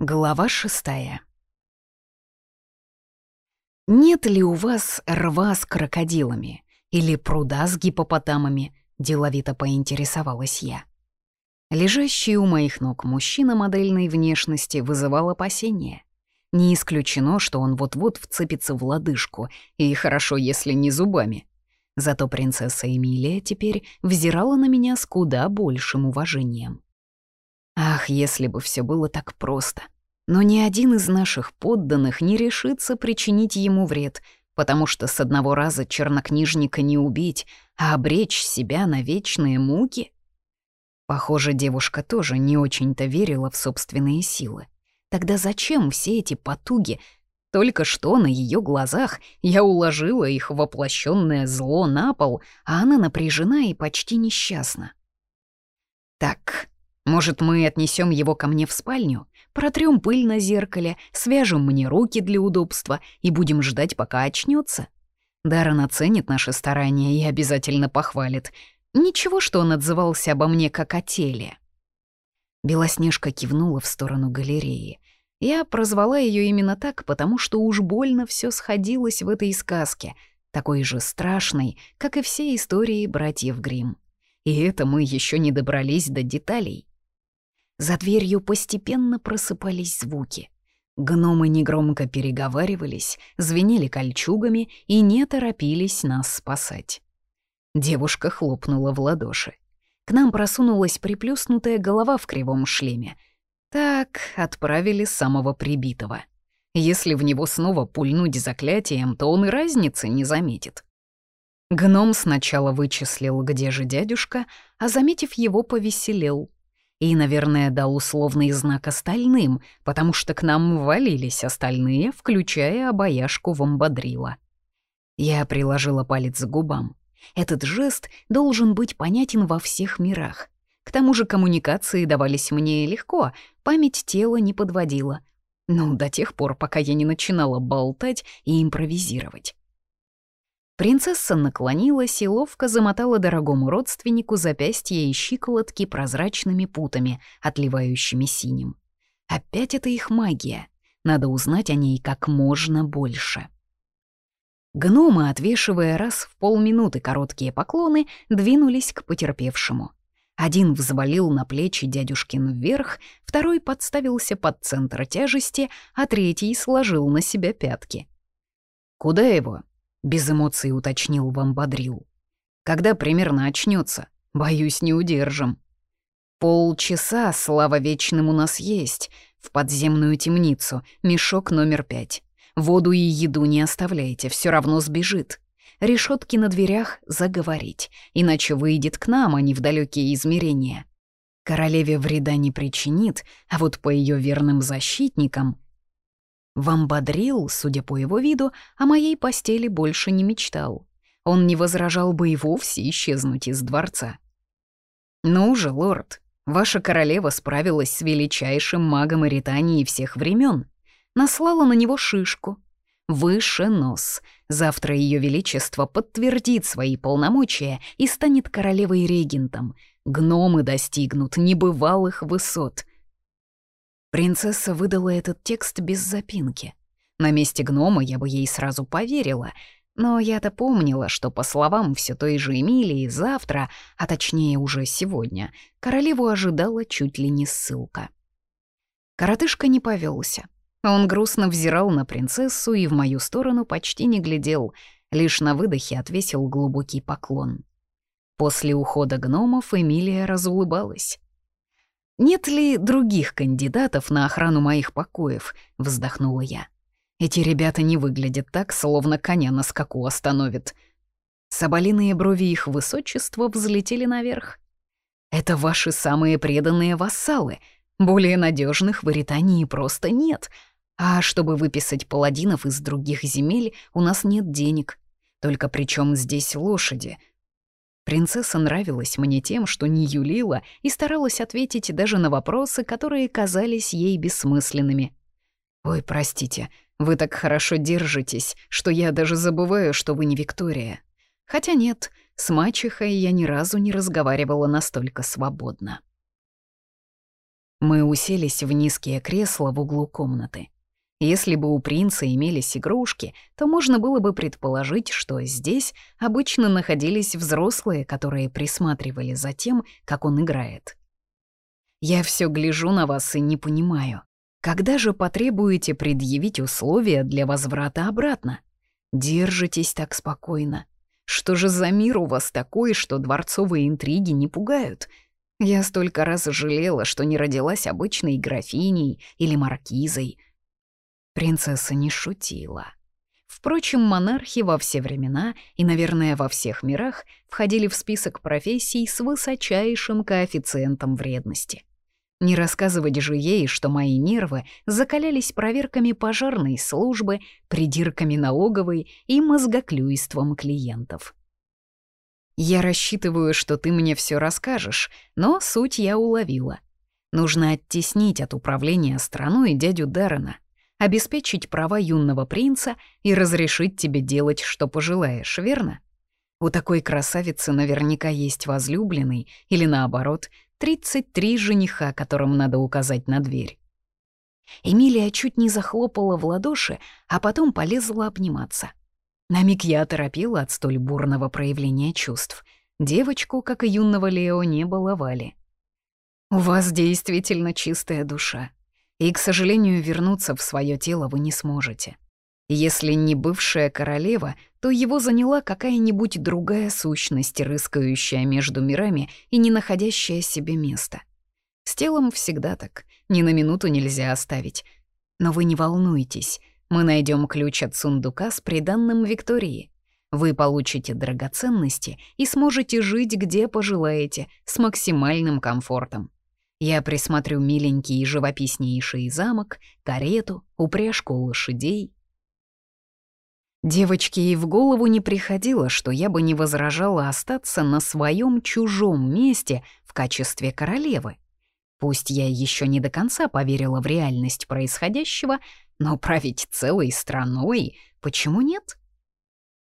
Глава шестая. «Нет ли у вас рва с крокодилами или пруда с гипопотамами?» — деловито поинтересовалась я. Лежащий у моих ног мужчина модельной внешности вызывал опасения. Не исключено, что он вот-вот вцепится в лодыжку, и хорошо, если не зубами. Зато принцесса Эмилия теперь взирала на меня с куда большим уважением. Ах, если бы все было так просто. Но ни один из наших подданных не решится причинить ему вред, потому что с одного раза чернокнижника не убить, а обречь себя на вечные муки. Похоже, девушка тоже не очень-то верила в собственные силы. Тогда зачем все эти потуги? Только что на ее глазах я уложила их воплощенное зло на пол, а она напряжена и почти несчастна. Так, может, мы отнесем его ко мне в спальню, протрем пыль на зеркале, свяжем мне руки для удобства и будем ждать, пока очнется. Даррен оценит наши старания и обязательно похвалит. Ничего, что он отзывался обо мне как о теле. Белоснежка кивнула в сторону галереи. Я прозвала ее именно так, потому что уж больно все сходилось в этой сказке, такой же страшной, как и все истории братьев Гримм. И это мы еще не добрались до деталей. За дверью постепенно просыпались звуки. Гномы негромко переговаривались, звенели кольчугами и не торопились нас спасать. Девушка хлопнула в ладоши. К нам просунулась приплюснутая голова в кривом шлеме. Так, отправили самого прибитого. Если в него снова пульнуть заклятием, то он и разницы не заметит. Гном сначала вычислил, где же дядюшка, а, заметив его, повеселел — и, наверное, дал условный знак остальным, потому что к нам валились остальные, включая обаяшку вамбадрила. Я приложила палец к губам. Этот жест должен быть понятен во всех мирах. К тому же коммуникации давались мне легко, память тела не подводила. Ну, до тех пор, пока я не начинала болтать и импровизировать. Принцесса наклонилась и ловко замотала дорогому родственнику запястья и щиколотки прозрачными путами, отливающими синим. Опять это их магия. Надо узнать о ней как можно больше. Гномы, отвешивая раз в полминуты короткие поклоны, двинулись к потерпевшему. Один взвалил на плечи дядюшкин вверх, второй подставился под центр тяжести, а третий сложил на себя пятки. «Куда его?» — без эмоций уточнил Вамбадрил. «Когда примерно очнется? Боюсь, не удержим». «Полчаса, слава вечным, у нас есть. В подземную темницу, мешок номер пять. Воду и еду не оставляйте, все равно сбежит. Решетки на дверях заговорить, иначе выйдет к нам, а не в далекие измерения. Королеве вреда не причинит, а вот по ее верным защитникам Вамбадрил, судя по его виду, о моей постели больше не мечтал. Он не возражал бы и вовсе исчезнуть из дворца. «Ну же, лорд, ваша королева справилась с величайшим магом Иритании всех времен, наслала на него шишку. Выше нос. Завтра Ее Величество подтвердит свои полномочия и станет королевой-регентом. Гномы достигнут небывалых высот. Принцесса выдала этот текст без запинки. На месте гнома я бы ей сразу поверила, но я-то помнила, что, по словам все той же Эмилии, завтра, а точнее уже сегодня, королеву ожидала чуть ли не ссылка. Коротышка не повелся. Он грустно взирал на принцессу и в мою сторону почти не глядел, лишь на выдохе отвесил глубокий поклон. После ухода гномов Эмилия разулыбалась. «Нет ли других кандидатов на охрану моих покоев?» — вздохнула я. «Эти ребята не выглядят так, словно коня на скаку остановят». Соболиные брови их высочества взлетели наверх. «Это ваши самые преданные вассалы. Более надежных в Иритании просто нет. А чтобы выписать паладинов из других земель, у нас нет денег. Только причем здесь лошади? Принцесса нравилась мне тем, что не юлила и старалась ответить даже на вопросы, которые казались ей бессмысленными. «Ой, простите, вы так хорошо держитесь, что я даже забываю, что вы не Виктория. Хотя нет, с мачехой я ни разу не разговаривала настолько свободно». Мы уселись в низкие кресла в углу комнаты. Если бы у принца имелись игрушки, то можно было бы предположить, что здесь обычно находились взрослые, которые присматривали за тем, как он играет. Я все гляжу на вас и не понимаю, когда же потребуете предъявить условия для возврата обратно? Держитесь так спокойно. Что же за мир у вас такой, что дворцовые интриги не пугают? Я столько раз жалела, что не родилась обычной графиней или маркизой. Принцесса не шутила. Впрочем, монархи во все времена и, наверное, во всех мирах входили в список профессий с высочайшим коэффициентом вредности. Не рассказывать же ей, что мои нервы закалялись проверками пожарной службы, придирками налоговой и мозгоклюйством клиентов. Я рассчитываю, что ты мне все расскажешь, но суть я уловила. Нужно оттеснить от управления страной дядю Даррена, обеспечить права юного принца и разрешить тебе делать, что пожелаешь, верно? У такой красавицы наверняка есть возлюбленный или, наоборот, 33 жениха, которым надо указать на дверь. Эмилия чуть не захлопала в ладоши, а потом полезла обниматься. На миг я оторопела от столь бурного проявления чувств. Девочку, как и юного Лео, не баловали. «У вас действительно чистая душа, и, к сожалению, вернуться в свое тело вы не сможете. Если не бывшая королева, то его заняла какая-нибудь другая сущность, рыскающая между мирами и не находящая себе места. С телом всегда так, ни на минуту нельзя оставить. Но вы не волнуйтесь, мы найдем ключ от сундука с приданным Виктории. Вы получите драгоценности и сможете жить где пожелаете, с максимальным комфортом. Я присмотрю миленький и живописнейший замок, карету, упряжку лошадей — Девочке и в голову не приходило, что я бы не возражала остаться на своем чужом месте в качестве королевы. Пусть я еще не до конца поверила в реальность происходящего, но править целой страной почему нет?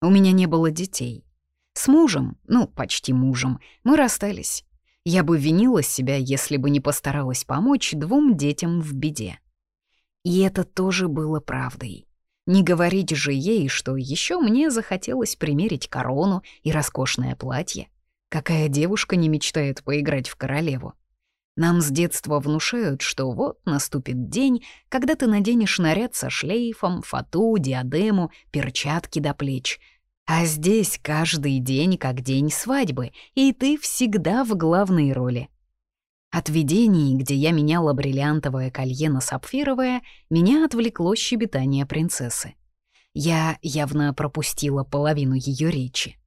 У меня не было детей. С мужем, ну, почти мужем, мы расстались. Я бы винила себя, если бы не постаралась помочь двум детям в беде. И это тоже было правдой. Не говорить же ей, что еще мне захотелось примерить корону и роскошное платье. Какая девушка не мечтает поиграть в королеву? Нам с детства внушают, что вот наступит день, когда ты наденешь наряд со шлейфом, фату, диадему, перчатки до плеч. А здесь каждый день как день свадьбы, и ты всегда в главной роли. От видений, где я меняла бриллиантовое колье на сапфировое, меня отвлекло щебетание принцессы. Я явно пропустила половину ее речи.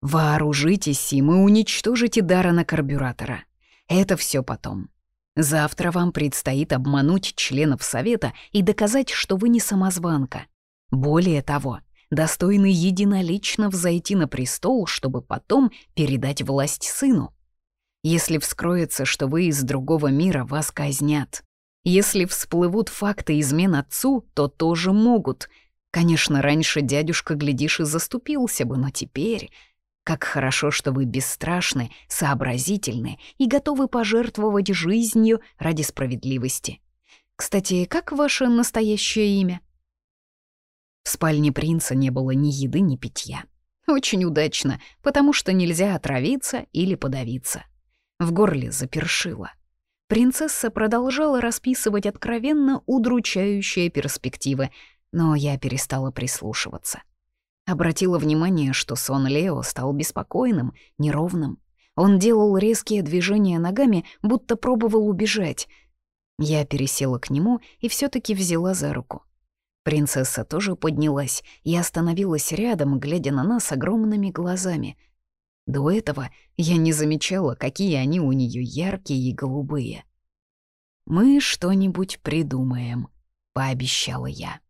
«Вооружитесь им и уничтожите Дарана карбюратора. Это все потом. Завтра вам предстоит обмануть членов совета и доказать, что вы не самозванка. Более того, достойны единолично взойти на престол, чтобы потом передать власть сыну. Если вскроется, что вы из другого мира, вас казнят. Если всплывут факты измен отцу, то тоже могут. Конечно, раньше дядюшка, глядишь, и заступился бы, но теперь... Как хорошо, что вы бесстрашны, сообразительны и готовы пожертвовать жизнью ради справедливости. Кстати, как ваше настоящее имя? В спальне принца не было ни еды, ни питья. Очень удачно, потому что нельзя отравиться или подавиться. В горле запершило. Принцесса продолжала расписывать откровенно удручающие перспективы, но я перестала прислушиваться. Обратила внимание, что сон Лео стал беспокойным, неровным. Он делал резкие движения ногами, будто пробовал убежать. Я пересела к нему и все таки взяла за руку. Принцесса тоже поднялась и остановилась рядом, глядя на нас огромными глазами — до этого я не замечала, какие они у нее яркие и голубые. «Мы что-нибудь придумаем», — пообещала я.